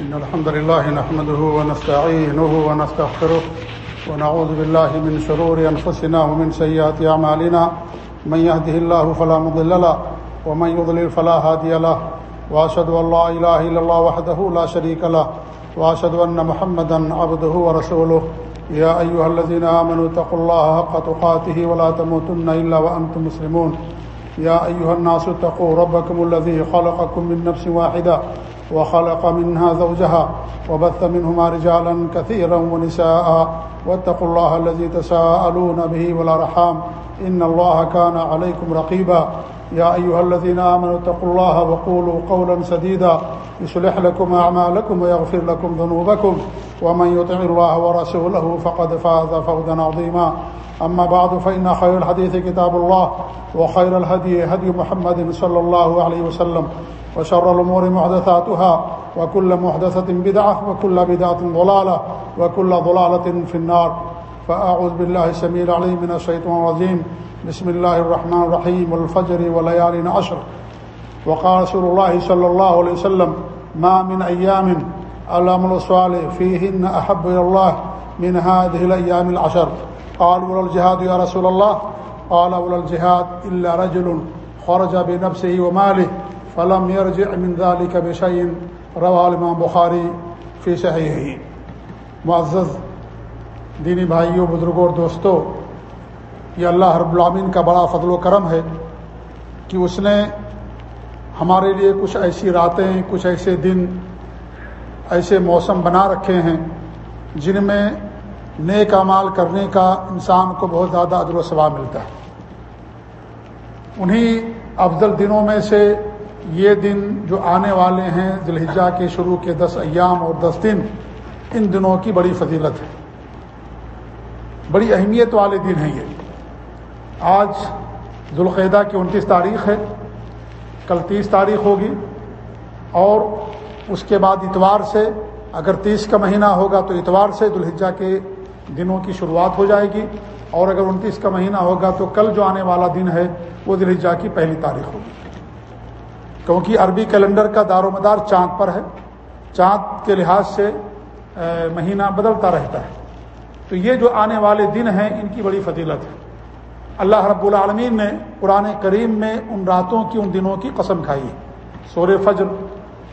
إن الحمد لله نحمده ونستعينه ونستغفره ونعوذ بالله من شرور أنفسنا ومن سيئات أعمالنا. من يهده الله فلا مضل له ومن يضلل فلا هادي له. وأشهد أن لا إله إلا الله وحده لا شريك له. وأشهد أن محمدا عبده ورسوله. يا أيها الذين آمنوا اتقوا الله حق تقاته ولا تموتن إلا وأنتم مسلمون. يا أيها الناس اتقوا ربكم الذي خلقكم من نفس واحدة وخلق منها زوجها وبث منهما رجالا كثيرا ونساء. واتقوا الله الذي تساءلون به والأرحام. إن الله كان عليكم رقيبا. يا أيها الذين آمنوا اتقوا الله وقولوا قولا سديدا. يصلح لكم أعمالكم ويغفر لكم ذنوبكم. ومن يطع الله ورسوله فقد فاز فوزا عظيما. أما بعد، فإن خير الحديث كتاب الله وخير الهدي هدي محمد صلى الله عليه وسلم. وشر الأمور محدثاتها، وكل محدثة بدعة، وكل بدعة ضلالة، وكل ضلالة في النار. فأعوذ بالله سمير عليه من الشيطان الرجيم. بسم الله الرحمن الرحيم، والفجر وليال عشر وقال رسول الله صلى الله عليه وسلم، ما من أيام الأمر الصالح فيهن أحب إلى الله من هذه الأيام العشر. قال ولا الجهاد يا رسول الله. قال ولا الجهاد إلا رجل خرج بنفسه وماله فلم يرجع من ذلك بشيء رواه الإمام بخاری فی صحیح معزز، دینی بھائیوں بزرگوں اور دوستوں یہ اللہ رب العامین کا بڑا فضل و کرم ہے کہ اس نے ہمارے لیے کچھ ایسی راتیں، کچھ ایسے دن، ایسے موسم بنا رکھے ہیں جن میں نیک اعمال کرنے کا انسان کو بہت زیادہ ادر و ثواب ملتا ہے۔ انہی افضل دنوں میں سے یہ دن جو آنے والے ہیں ذلحجہ کے شروع کے دس ایام اور دس دن، ان دنوں کی بڑی فضیلت ہے۔ بڑی اہمیت والے دن ہیں یہ۔ آج ذوالقیدہ کی انتیس تاریخ ہے۔ کل تیس تاریخ ہوگی۔ اور اس کے بعد اتوار سے، اگر تیس کا مہینہ ہوگا تو اتوار سے دلحجہ کے دنوں کی شروعات ہو جائے گی۔ اور اگر انتیس کا مہینہ ہوگا تو کل جو آنے والا دن ہے، وہ دلحجہ کی پہلی تاریخ ہوگی۔ کیونکہ عربی کیلنڈر کا دار و مدار چاند پر ہے۔ چاند کے لحاظ سے مہینہ بدلتا رہتا ہے۔ تو یہ جو آنے والے دن ہیں، ان کی بڑی فضیلت ہے۔ اللہ رب العالمین نے قرآن کریم میں ان راتوں کی، ان دنوں کی قسم کھائی ہے۔ سور فجر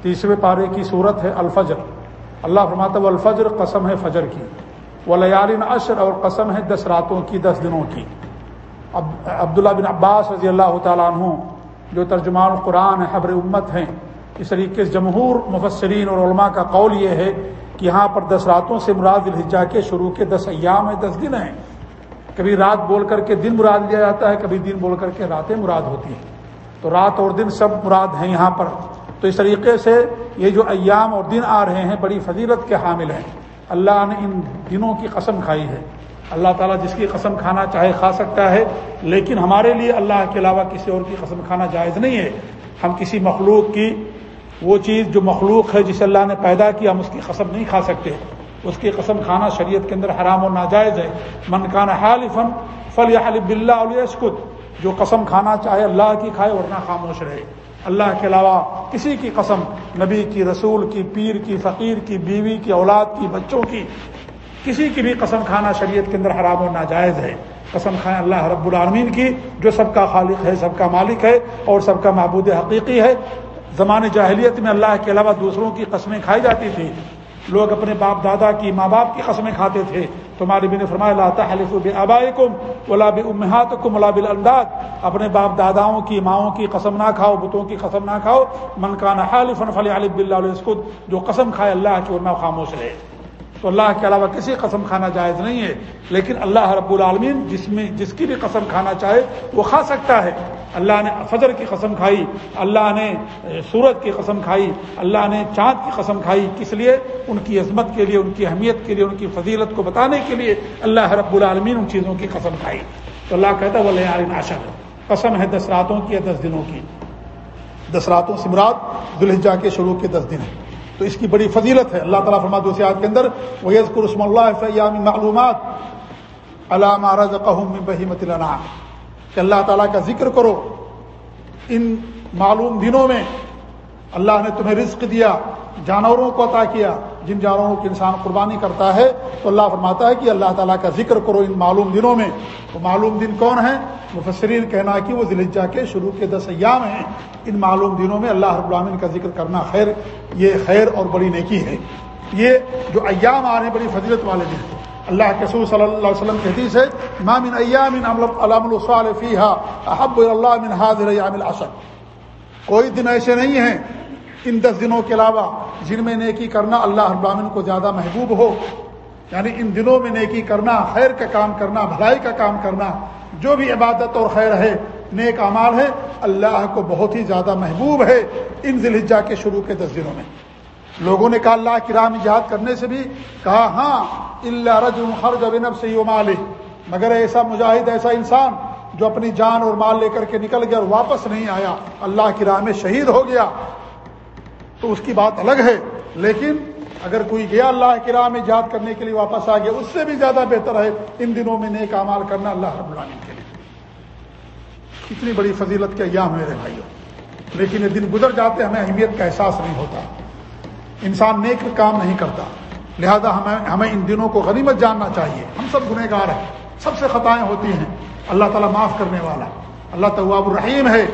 تیسرے پارے کی صورت ہے الفجر۔ اللہ فرماتا و الفجر قسم ہے فجر کی۔ وہ لیالن عشر، اور قسم ہے دس راتوں کی، دس دنوں کی۔ اب، عبداللہ بن عباس رضی اللہ تعالیٰ عنہ جو ترجمان قرآن حبر امت ہیں۔ اس طریقے سے جمہور مفسرین اور علماء کا قول یہ ہے کہ یہاں پر دس راتوں سے مراد الحجا کے شروع کے دس ایام ہیں، دس دن ہیں۔ کبھی رات بول کر کے دن مراد لیا جاتا ہے، کبھی دن بول کر کے راتیں مراد ہوتی ہیں۔ تو رات اور دن سب مراد ہیں یہاں پر۔ تو اس طریقے سے یہ جو ایام اور دن آ رہے ہیں، بڑی فضیلت کے حامل ہیں۔ اللہ نے ان دنوں کی قسم کھائی ہے۔ اللہ تعالیٰ جس کی قسم کھانا چاہے کھا سکتا ہے، لیکن ہمارے لیے اللہ کے علاوہ کسی اور کی قسم کھانا جائز نہیں ہے۔ ہم کسی مخلوق کی وہ چیز جو مخلوق ہے جسے اللہ نے پیدا کیا، ہم اس کی قسم نہیں کھا سکتے۔ اس کی قسم کھانا شریعت کے اندر حرام و ناجائز ہے۔ من کان حال فن فل یا حلب بلّہ علیہسکت جو قسم کھانا چاہے، اللہ کی کھائے ورنہ خاموش رہے۔ اللہ کے علاوہ کسی کی قسم، نبی کی، رسول کی، پیر کی، فقیر کی، بیوی کی، اولاد کی، بچوں کی کسی کی بھی قسم کھانا شریعت کے اندر حرام و ناجائز ہے۔ قسم کھائیں اللہ رب العالمین کی، جو سب کا خالق ہے، سب کا مالک ہے اور سب کا معبود حقیقی ہے۔ زمان جاہلیت میں اللہ کے علاوہ دوسروں کی قسمیں کھائی جاتی تھی لوگ اپنے باپ دادا کی ماں باپ کی قسمیں کھاتے تھے۔ تمہاری بھی نے فرمایا لاتا حلف ابائے کم ولا امہات کم ولا بل اپنے باپ داداؤں کی، ماؤں کی قسم نہ کھاؤ، بتوں کی قسم نہ کھاؤ۔ من کا نہ حالف فلی علب بلّہ جو قسم کھائے اللہ کی ورنہ خاموش رہے۔ تو اللہ کے علاوہ کسی قسم کھانا جائز نہیں ہے۔ لیکن اللہ رب العالمین جس میں جس کی بھی قسم کھانا چاہے، وہ کھا سکتا ہے۔ اللہ نے فجر کی قسم کھائی، اللہ نے سورج کی قسم کھائی، اللہ نے چاند کی قسم کھائی۔ کس لیے؟ ان کی عظمت کے لیے، ان کی اہمیت کے لیے، ان کی فضیلت کو بتانے کے لیے اللہ رب العالمین ان چیزوں کی قسم کھائی۔ تو اللہ کہتا ہے وہ لے ناشر قسم ہے دس راتوں کی یا دس دنوں کی؟ دس راتوں سے مراد دلہجا کے شروع کے دس دن ہیں۔ تو اس کی بڑی فضیلت ہے۔ اللہ تعالیٰ فرما دوسری آیت کے اندر ویز رسم اللہ فیام معلومات علامہ رض قہم بہیمت الانعام کہ اللہ تعالیٰ کا ذکر کرو ان معلوم دنوں میں اللہ نے تمہیں رزق دیا، جانوروں کو عطا کیا، جن جانوروں کی انسان قربانی کرتا ہے، تو اللہ فرماتا ہے کہ اللہ تعالیٰ کا ذکر کرو ان معلوم دنوں میں۔ وہ معلوم دن کون ہیں؟ مفسرین کہنا کہ وہ ذلجا کے شروع کے دس ایام ہیں۔ ان معلوم دنوں میں اللہ رب العالمین کا ذکر کرنا خیر، یہ خیر اور بڑی نیکی ہے۔ یہ جو ایام آ رہے ہیں بڑی فضیلت والے دن ہیں۔ اللہ کے سور صلی اللہ علیہ وسلم کی حدیث ہے مامن ایام علام الصالفیہ احب اللہ من حاضر ایام العشر کوئی دن ایسے نہیں ہیں ان دس دنوں کے علاوہ جن میں نیکی کرنا اللہ ابراہین کو زیادہ محبوب ہو یعنی ان دنوں میں نیکی کرنا، خیر کا کام کرنا، بھلائی کا کام کرنا، جو بھی عبادت اور خیر ہے، نیک امال ہے، اللہ کو بہت ہی زیادہ محبوب ہے ان ذلحجہ کے شروع کے دس دنوں میں۔ لوگوں نے کہا، اللہ کی رام یاد کرنے سے بھی کہا ہاں اللہ رج ہر جبینب سے مگر ایسا مجاہد، ایسا انسان جو اپنی جان اور مال لے کر کے نکل گیا اور واپس نہیں آیا، اللہ کی راہ میں شہید ہو گیا۔ تو اس کی بات الگ ہے۔ لیکن اگر کوئی گیا اللہ کی راہ میں یاد کرنے کے لیے واپس آ گیا، اس سے بھی زیادہ بہتر ہے ان دنوں میں نیک امال کرنا اللہ رب العالمین کے لیے۔ کتنی بڑی فضیلت کے ایام میرے بھائیوں، لیکن یہ دن گزر جاتے ہمیں اہمیت کا احساس نہیں ہوتا۔ انسان نیک کام نہیں کرتا، لہذا ہمیں ہمیں ان دنوں کو غنیمت جاننا چاہیے۔ ہم سب گنہ گار ہیں، سب سے خطائیں ہوتی ہیں۔ اللہ تعالیٰ معاف کرنے والا، اللہ طواب الرحیم ہے۔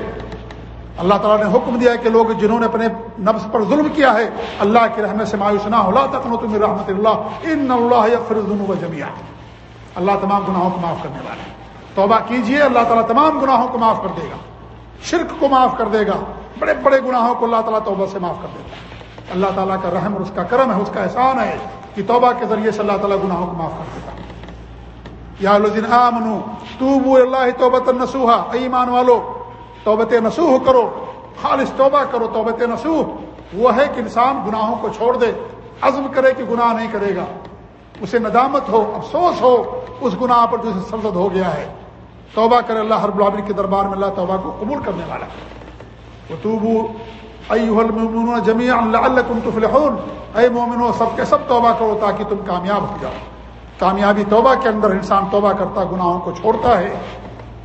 اللہ تعالیٰ نے حکم دیا ہے کہ لوگ جنہوں نے اپنے نفس پر ظلم کیا ہے، اللہ کی رحمت سے مایوس نہ ہو۔ تک تم رحمت اللہ، ان اللہ فرض جمیا اللہ تمام گناہوں کو معاف کرنے والے توبہ کیجیے، اللہ تعالیٰ تمام گناہوں کو معاف کر دے گا۔ شرک کو معاف کر دے گا۔ بڑے بڑے گناہوں کو اللہ تعالیٰ توبہ سے معاف کر دے گا۔ اللہ تعالیٰ کا رحم اور اس کا کرم ہے، اس کا احسان ہے کہ توبہ کے ذریعے سے اللہ تعالیٰ گناہوں کو معاف کر دے گا۔ یا آمنو تو اللہ توبت نسوحا ایمان والو توبت نسوح کرو، خالص توبہ کرو، توبت نسوح وہ ہے کہ انسان گناہوں کو چھوڑ دے، عزم کرے کہ گناہ نہیں کرے گا۔ اسے ندامت ہو، افسوس ہو، اس گناہ پر جو سرزد ہو گیا ہے۔ توبہ کرے اللہ ہر بلابری کے دربار میں، اللہ توبہ کو قبول کرنے والا۔ ہے وہ جمی اللہ تفلحون۔ اے مومنو، سب کے سب توبہ کرو تاکہ تم کامیاب ہو جاؤ۔ کامیابی توبہ کے اندر انسان توبہ کرتا، گناہوں کو چھوڑتا ہے۔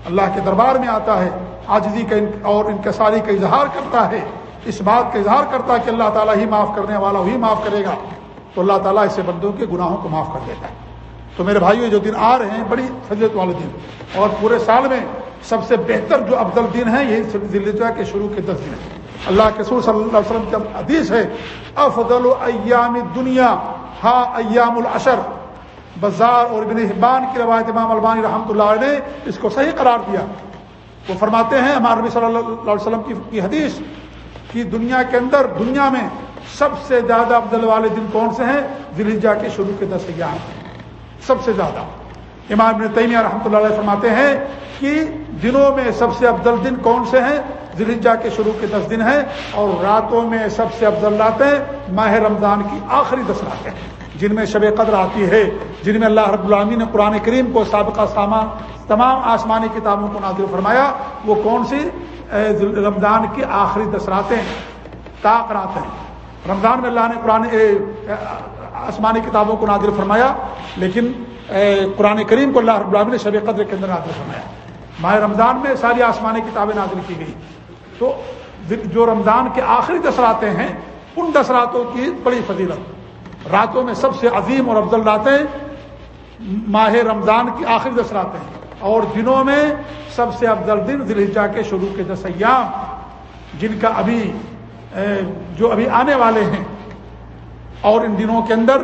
اللہ کے دربار میں آتا ہے۔ آجزی کا اور انکساری کا اظہار کرتا ہے، اس بات کا اظہار کرتا ہے کہ اللہ تعالیٰ ہی معاف کرنے والا وہی معاف کرے گا۔ تو اللہ تعالیٰ اسے بندوں کے گناہوں کو معاف کر دیتا ہے۔ تو میرے بھائیو، جو دن آ رہے ہیں، بڑی فضلت والے دن۔ اور پورے سال میں سب سے بہتر جو افضل دن ہے، یہی دلجا کے شروع کے دس دن اللہ کے سور صلی اللہ علیہ وسلم کی حدیث ہے، افضل ایام دنیا ہا ایام العشر. بزار اور ابن حبان کی روایت امام البانی رحمۃ اللہ نے اس کو صحیح قرار دیا۔ وہ فرماتے ہیں، ہمارے نبی صلی اللہ علیہ وسلم کی حدیث کی دنیا کے اندر، دنیا میں سب سے زیادہ افضل والے دن کون سے ہیں؟ دلجا کے شروع کے دس ایام۔ سب سے زیادہ۔ امام ابن تیمیہ رحمۃ اللہ علیہ فرماتے ہیں کہ دنوں میں سب سے افضل دن کون سے ہیں؟ دلجا کے شروع کے دس دن ہیں اور راتوں میں سب سے افضل راتیں ماہ رمضان کی آخری دس راتیں ہیں۔ جن میں شب قدر آتی ہے، جن میں اللہ رب العالمین نے قرآن کریم کو سابقہ سامان، تمام آسمانی کتابوں کو نازل فرمایا، وہ کون سی؟ رمضان کی آخری دس راتیں طاق راتیں۔ رمضان میں اللہ نے قرآن آسمانی کتابوں کو نازل فرمایا، لیکن قرآن کریم کو اللہ رب العالمین نے شب قدر کے اندر نازل فرمایا۔ ماہ رمضان میں ساری آسمانی کتابیں نازل کی گئی۔ تو جو رمضان کے آخری دس راتیں ہیں، ان دس راتوں کی بڑی فضیلت۔ راتوں میں سب سے عظیم اور افضل راتیں ماہ رمضان کی آخری دس راتیں اور دنوں میں سب سے افضل دن ذلحجہ کے شروع کے دس ایام، جن کا ابھی جو ابھی آنے والے ہیں۔ اور ان دنوں کے اندر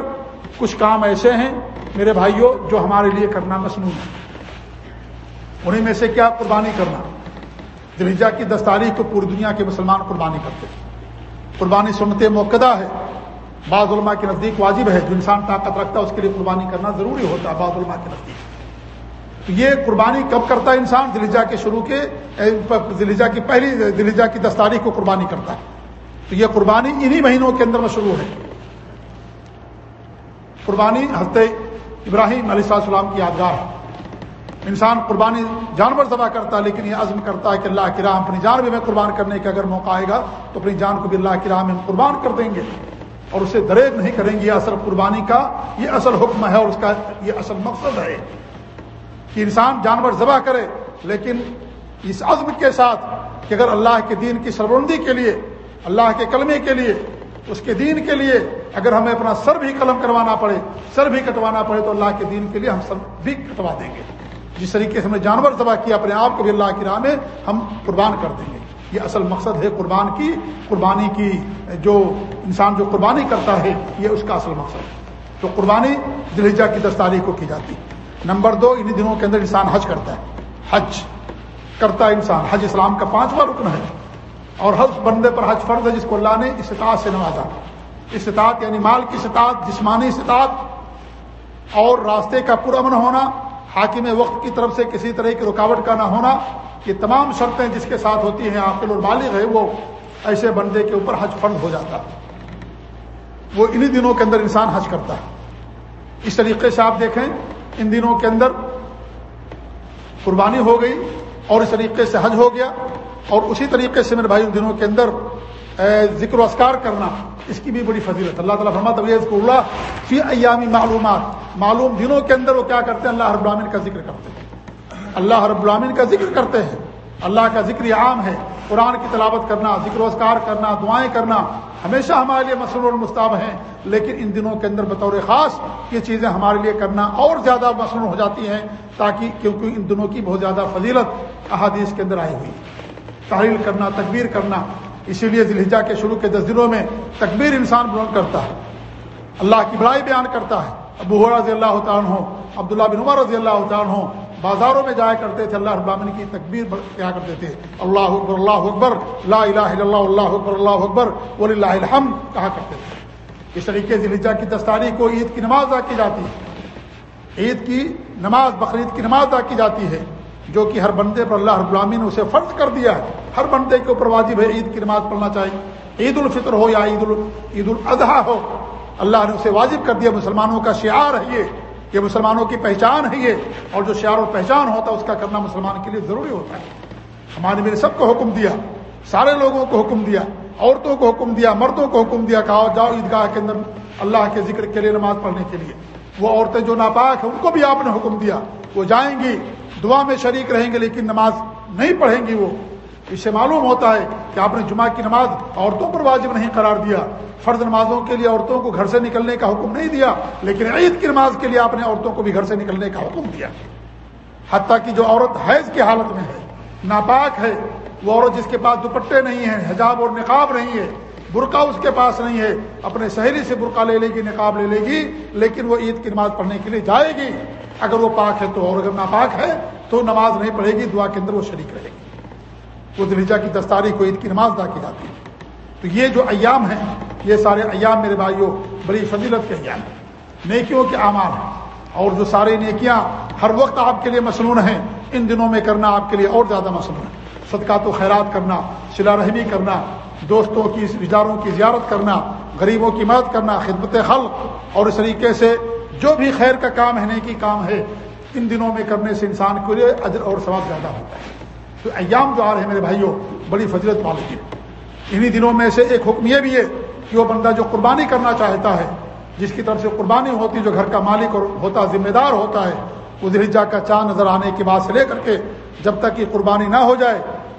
کچھ کام ایسے ہیں، میرے بھائیوں، جو ہمارے لیے کرنا مصنوع ہے انہیں میں سے کیا قربانی کرنا؟ دلجہ کی دس تاریخ کو پوری دنیا کے مسلمان قربانی کرتے قربانی سنت موقع ہے۔ بعض علماء کے نزدیک واجب ہے جو انسان طاقت رکھتا ہے، اس کے لیے قربانی کرنا ضروری ہوتا ہے بعض علماء کے نزدیک۔ تو یہ قربانی کب کرتا ہے انسان؟ دلجا کے شروع کے دلجا کی پہلی دلجا کی دس تاریخ کو قربانی کرتا ہے۔ تو یہ قربانی انہی مہینوں کے اندر مشروع ہے۔ قربانی حضرت ابراہیم علیہ السلام کی یادگار ہے۔ انسان قربانی جانور ذبح کرتا ہے، لیکن یہ عزم کرتا ہے کہ اللہ کی راہ اپنی جان بھی میں قربان کرنے کا اگر موقع آئے گا تو اپنی جان کو بھی اللہ کی راہ میں قربان کر دیں گے۔ اور اسے دریک نہیں کریں گے یہ اصل قربانی کا، یہ اصل حکم ہے اور اس کا یہ اصل مقصد ہے۔ کہ انسان جانور ذبح کرے، لیکن اس عزم کے ساتھ کہ اگر اللہ کے دین کی سربرندی کے لیے، اللہ کے کلمے کے لیے، اس کے دین کے لیے اگر ہمیں اپنا سر بھی قلم کروانا پڑے، سر بھی کٹوانا پڑے، تو اللہ کے دین کے لیے ہم سر بھی کٹوا دیں گے۔ جس طریقے سے ہم نے جانور ذبح کیا، اپنے آپ کو بھی اللہ کی راہ میں ہم قربان کر دیں گے۔ یہ اصل مقصد ہے قربان کی، قربانی کی جو انسان جو قربانی کرتا ہے، یہ اس کا اصل مقصد ہے۔ تو قربانی دلجا کی دس تاریخ کو کی جاتی۔ نمبر دو انہیں دنوں کے اندر انسان حج کرتا ہے۔ حج کرتا ہے انسان۔ حج اسلام کا پانچواں رکن ہے۔ اور حج بندے پر حج فرض ہے، جس کو اللہ نے استطاعت سے نوازا۔ استطاعت یعنی مال کی استطاعت، جسمانی استطاعت۔ اور راستے کا پرامن ہونا، حاکم وقت کی طرف سے کسی طرح کی رکاوٹ کا نہ ہونا۔ یہ تمام شرطیں جس کے ساتھ ہوتی ہیں، عاقل اور بالغ ہے وہ ایسے بندے کے اوپر حج فرض ہو جاتا وہ انہی دنوں کے اندر انسان حج کرتا ہے۔ اس طریقے سے آپ دیکھیں، ان دنوں کے اندر قربانی ہو گئی اور اس طریقے سے حج ہو گیا اور اسی طریقے سے میرے بھائی، ان دنوں کے اندر ذکر و اسکار کرنا، اس کی بھی بڑی فضیلت اللہ تعالیٰ فرما طبیعت کو اللہ فی ایامی معلومات معلوم دنوں کے اندر وہ کیا کرتے ہیں، اللہ رب کا ذکر کرتے ہیں۔ اللہ رب العامن کا ذکر کرتے ہیں۔ اللہ کا ذکر عام ہے۔ قرآن کی تلاوت کرنا، ذکر و کرنا، دعائیں کرنا ہمیشہ ہمارے لیے مسل المستاب ہیں۔ لیکن ان دنوں کے اندر بطور خاص یہ چیزیں ہمارے لیے کرنا اور زیادہ مصنوع ہو جاتی ہیں تاکہ کیونکہ ان دنوں کی بہت زیادہ فضیلت احادیث کے اندر آئی ہوئی۔ تحریر کرنا، تکبیر کرنا، اسی لیے ذلحجہ کے شروع کے دس دنوں میں تکبیر انسان بلند کرتا ہے۔ اللہ کی بڑائی بیان کرتا ہے۔ ابو رضی اللہ تعالیٰ ہو عبداللہ بن عمر رضی اللہ تعالیٰ ہو بازاروں میں جایا کرتے تھے، اللہ ابامن کی تکبیر کیا کرتے تھے۔ اللہ اکبر اللہ اکبر، لا الہ الا اللہ اللہ اکبر اللہ اکبر ولی اللہ الحم کہا کرتے تھے۔ اس طریقے سے لجا کی دستاری کو عید کی نماز ادا کی جاتی ہے۔ عید کی نماز، بقرعید کی نماز ادا کی جاتی ہے، جو کہ ہر بندے پر اللہ رب العالمین نے اسے فرض کر دیا ہے۔ ہر بندے کے اوپر واجب ہے عید کی نماز پڑھنا چاہیے۔ عید الفطر ہو یا عید عید الاضحیٰ ہو، اللہ نے اسے واجب کر دیا۔ مسلمانوں کا شعار ہے یہ۔ یہ مسلمانوں کی پہچان ہے یہ اور جو شعار و پہچان ہوتا ہے اس کا کرنا مسلمان کے لیے ضروری ہوتا ہے۔ ہمارے میرے سب کو حکم دیا، سارے لوگوں کو حکم دیا، عورتوں کو حکم دیا، مردوں کو حکم دیا، کہا جاؤ عیدگاہ کے اندر اللہ کے ذکر کے لیے نماز پڑھنے کے لیے۔ وہ عورتیں جو ناپاک ہیں، ان کو بھی آپ نے حکم دیا، وہ جائیں گی، دعا میں شریک رہیں گے، لیکن نماز نہیں پڑھیں گی وہ۔ اس سے معلوم ہوتا ہے کہ آپ نے جمعہ کی نماز عورتوں پر واجب نہیں قرار دیا۔ فرض نمازوں کے لیے عورتوں کو گھر سے نکلنے کا حکم نہیں دیا، لیکن عید کی نماز کے لیے آپ نے عورتوں کو بھی گھر سے نکلنے کا حکم دیا۔ حتیٰ کہ جو عورت حیض کی حالت میں ہے، ناپاک ہے، وہ عورت جس کے پاس دوپٹے نہیں ہیں، حجاب اور نقاب نہیں ہے، برقع اس کے پاس نہیں ہے، اپنے شہری سے برقع لے لے گی، نقاب لے لے گی، لیکن وہ عید کی نماز پڑھنے کے لیے جائے گی۔ اگر وہ پاک ہے تو اور اگر ناپاک ہے تو نماز نہیں پڑھے گی، دعا کے اندر وہ شریک رہے گی۔ وہ دلجا کی دستاری کو عید کی نماز ادا کی جاتی ہے۔ تو یہ جو ایام ہیں، یہ سارے ایام میرے بھائیوں، بڑی فضیلت کے ایام ہیں۔ نیکیوں کے اعمال ہیں۔ اور جو سارے نیکیاں ہر وقت آپ کے لیے مصنون ہیں، ان دنوں میں کرنا آپ کے لیے اور زیادہ مصنون ہے۔ صدقات و خیرات کرنا سلا رحمی کرنا، دوستوں کی رشتہ کی زیارت کرنا، غریبوں کی مدد کرنا، خدمت خلق، اور اس طریقے سے جو بھی خیر کا کام ہے، نیکی کام ہے، ان دنوں میں کرنے سے انسان کے لیے اجر اور ثواب زیادہ ہوتا ہے۔ تو ایام جو آ رہے ہیں میرے بھائیوں، بڑی فضلت والے ہیں۔ انہی دنوں میں سے ایک حکم یہ بھی ہے کہ وہ بندہ جو قربانی کرنا چاہتا ہے، جس کی طرف سے قربانی ہوتی، جو گھر کا مالک ہوتا، ذمہ دار ہوتا ہے، وہ دلجا کا چاند نظر آنے کے بعد سے لے کر کے جب تک کہ قربانی نہ ہو جائے،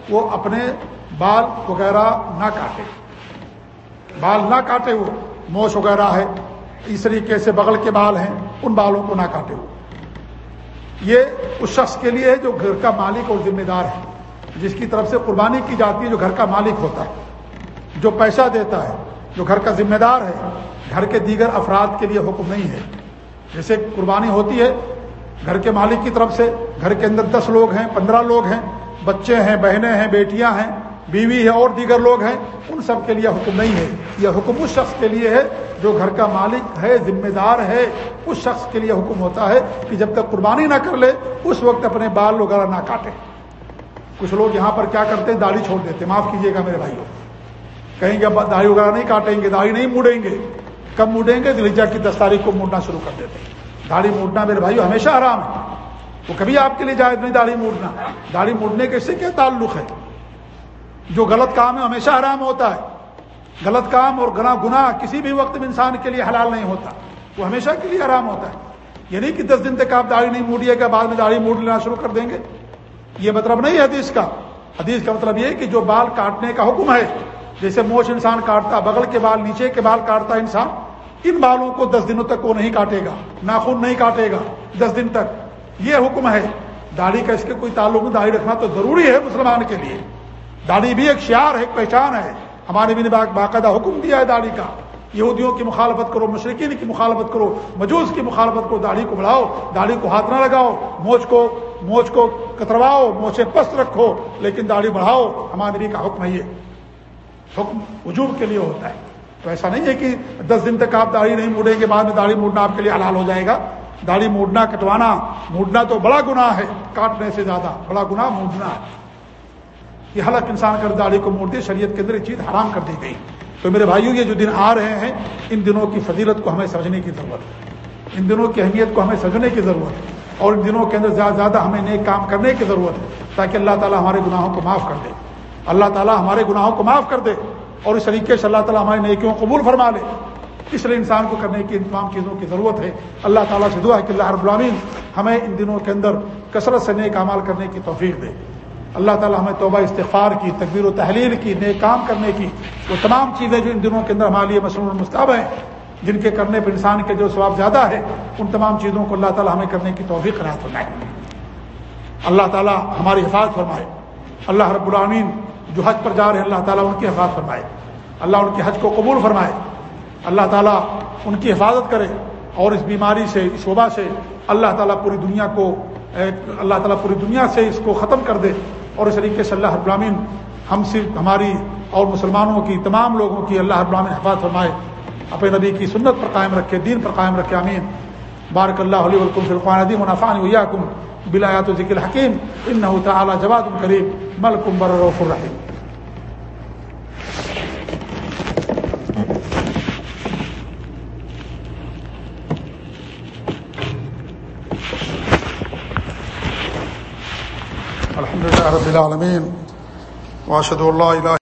وہ اپنے بال وغیرہ نہ کاٹے۔ بال نہ کاٹے وہ، موش وغیرہ ہے، اس طریقے سے بغل کے بال ہیں، ان بالوں کو نہ کاٹے وہ۔ یہ اس شخص کے لیے ہے جو گھر کا مالک اور ذمہ دار ہے۔ جس کی طرف سے قربانی کی جاتی ہے، جو گھر کا مالک ہوتا ہے، جو پیسہ دیتا ہے، جو گھر کا ذمہ دار ہے، گھر کے دیگر افراد کے لیے حکم نہیں ہے۔ جیسے قربانی ہوتی ہے، گھر کے مالک کی طرف سے، گھر کے اندر دس لوگ ہیں، پندرہ لوگ ہیں، بچے ہیں، بہنیں ہیں، بیٹیاں ہیں، بیوی ہے، اور دیگر لوگ ہیں، ان سب کے لیے حکم نہیں ہے۔ یہ حکم اس شخص کے لیے ہے جو گھر کا مالک ہے، ذمہ دار ہے۔ اس شخص کے لیے حکم ہوتا ہے کہ جب تک قربانی نہ کر لے، اس وقت اپنے بال وغیرہ نہ کاٹے۔ کچھ لوگ یہاں پر کیا کرتے ہیں؟ داڑھی چھوڑ دیتے معاف کیجیے گا میرے بھائیوں کہیں گے اب داڑھی وغیرہ نہیں کاٹیں گے، داڑھی نہیں موڑیں گے۔ کب موڑیں گے؟ دلجا کی دس تاریخ کو موڑنا شروع کر دیتے ہیں۔ داڑھی موڑنا میرے بھائی ہمیشہ آرام ہے۔ وہ کبھی آپ کے لیے جائز نہیں داڑھی موڑنا۔ داڑھی موڑنے کے سے کیا تعلق ہے؟ جو غلط کام ہے، ہمیشہ آرام ہوتا ہے۔ غلط کام اور گنا گناہ کسی بھی وقت میں انسان کے لیے حلال نہیں ہوتا۔ وہ ہمیشہ کے لیے آرام ہوتا ہے۔ یہ نہیں کہ دس دن تک آپ داڑھی نہیں موڑیے گا، بعد میں داڑھی موڑ لینا شروع کر دیں گے۔ یہ مطلب نہیں ہے حدیث کا۔ حدیث کا مطلب یہ کہ جو بال کاٹنے کا حکم ہے، جیسے موچ انسان کاٹتا، بغل کے بال، نیچے کے بال کاٹتا انسان، ان بالوں کو دس دنوں تک وہ نہیں کاٹے گا، ناخن نہیں کاٹے گا۔ دس دن تک یہ حکم ہے۔ داڑھی کا اس کے کوئی تعلق نہیں، داڑھی رکھنا تو ضروری ہے مسلمان کے لیے۔ داڑھی بھی ایک شعار ہے، ایک پہچان ہے۔ ہمارے بھی نے باقاعدہ حکم دیا ہے داڑھی کا۔ یہودیوں کی مخالفت کرو مشرقین کی مخالفت کرو، مجوس کی مخالفت کرو، داڑھی کو بڑھاؤ، داڑھی کو ہاتھ نہ لگاؤ موچ کو موچ کو کترواؤ موچے پست رکھو، لیکن داڑھی بڑھاؤ، ہمارے نبی کا حکم ہے یہ۔ حکم وجوب کے لیے ہوتا ہے۔ تو ایسا نہیں ہے کہ دس دن تک آپ داڑھی نہیں موڑیں گے، بعد میں داڑھی موڑنا آپ کے لیے حلال ہو جائے گا۔ داڑھی موڑنا، کٹوانا، موڑنا تو بڑا گناہ ہے، کاٹنے سے زیادہ بڑا گناہ موڑنا ہے۔ یہ حلق انسان کر داڑھی کو موڑ دی شریعت کے اندر یہ چیز حرام کر دی گئی۔ تو میرے بھائیوں، یہ جو دن آ رہے ہیں، ان دنوں کی فضیلت کو ہمیں سمجھنے کی ضرورت ہے۔ ان دنوں کی اہمیت کو ہمیں سمجھنے کی ضرورت ہے۔ اور ان دنوں کے اندر زیادہ زیادہ ہمیں نیک کام کرنے کی ضرورت ہے تاکہ اللہ تعالیٰ ہمارے گناہوں کو معاف کر دے۔ اللہ تعالیٰ ہمارے گناہوں کو معاف کر دے اور اس طریقے سے اللہ تعالیٰ ہمارے نیکیوں قبول فرما لے۔ اس لیے انسان کو کرنے کی ان تمام چیزوں کی ضرورت ہے۔ اللہ تعالیٰ سے دعا ہے کہ اللہ رب العالمین ہمیں ان دنوں کے اندر کثرت سے نیک عمال کرنے کی توفیق دے۔ اللہ تعالیٰ ہمیں توبہ استغفار کی تقبیر و تحلیل کی، نیک کام کرنے کی، وہ تمام چیزیں جو ان دنوں کے اندر ہمارے لیے مصنوع المستب ہیں جن کے کرنے پہ انسان کے جو ثواب زیادہ ہے، ان تمام چیزوں کو اللہ تعالیٰ ہمیں کرنے کی توفیق رات فرمائے۔ اللہ تعالیٰ ہماری حفاظت فرمائے۔ اللہ رب العامین جو حج پر جا رہے ہیں، اللہ تعالیٰ ان کی حفاظت فرمائے۔ اللہ ان کے حج کو قبول فرمائے۔ اللہ تعالیٰ ان کی حفاظت کرے اور اس بیماری سے، اس وبا سے اللہ تعالیٰ پوری دنیا کو اللہ تعالیٰ پوری دنیا سے اس کو ختم کر دے۔ اور اس طریقے سے اللہ ابرامین ہم صرف ہماری اور مسلمانوں کی، تمام لوگوں کی اللہ ابرامین حفاظت فرمائے۔ اپنے نبی کی سنت پر قائم رکھے، دین پر قائم رکھے امین بارک اللہ علیہ ولکم فرقان ادیم منافان ویا کم بلایات و ذکر حکیم ان تعلیٰ جواد الکریم ملکم برف الرحیم الحمد لله رب العالمين واشهد ان لا اله